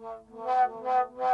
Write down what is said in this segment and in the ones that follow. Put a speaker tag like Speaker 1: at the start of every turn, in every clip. Speaker 1: Wah, wah, wah, wah.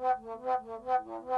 Speaker 1: देखा दे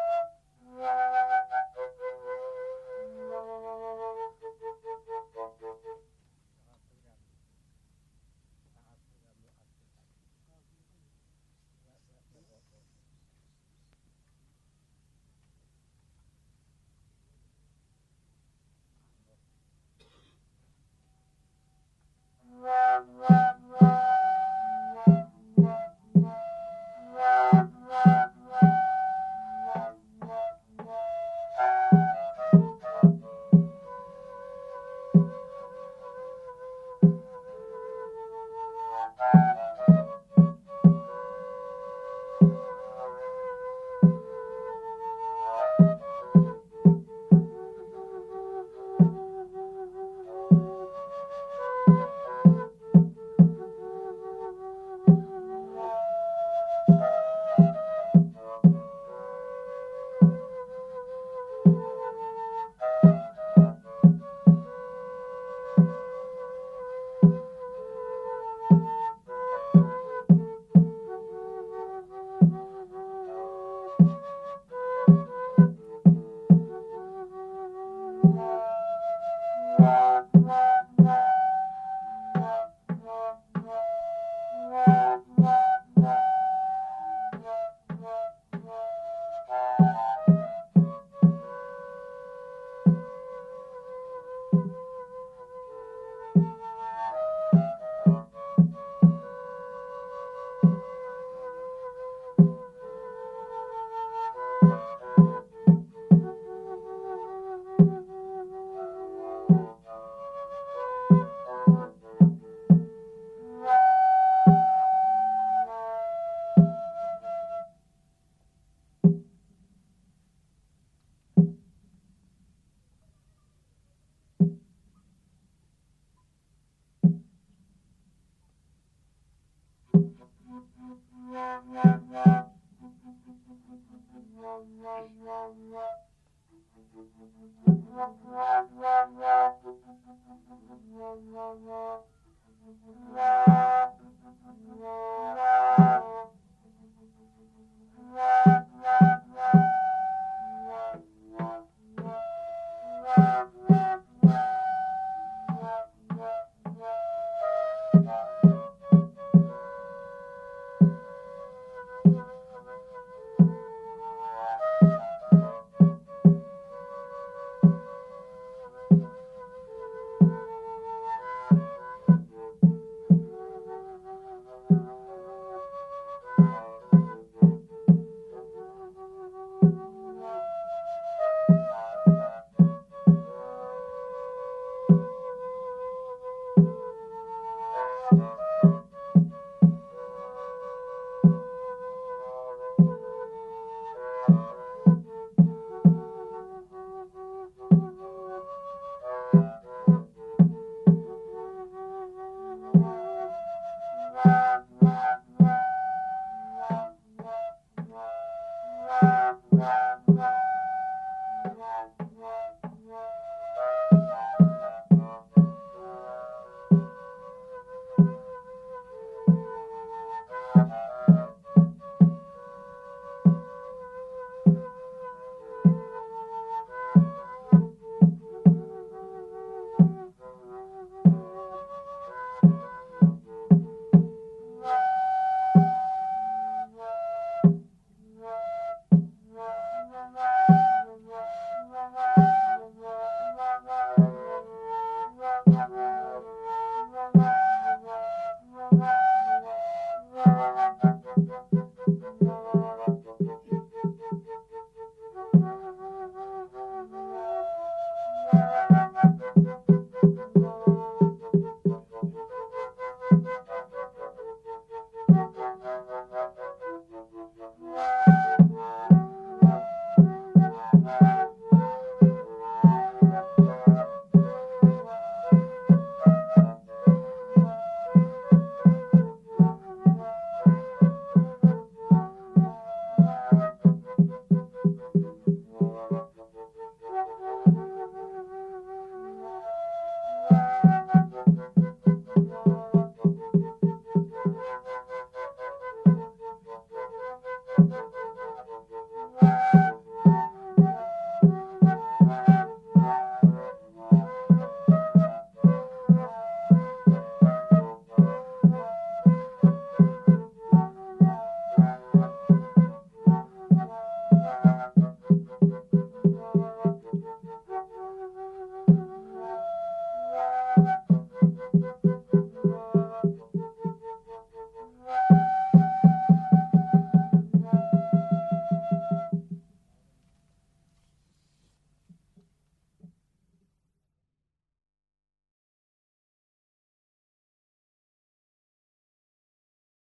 Speaker 1: Bye.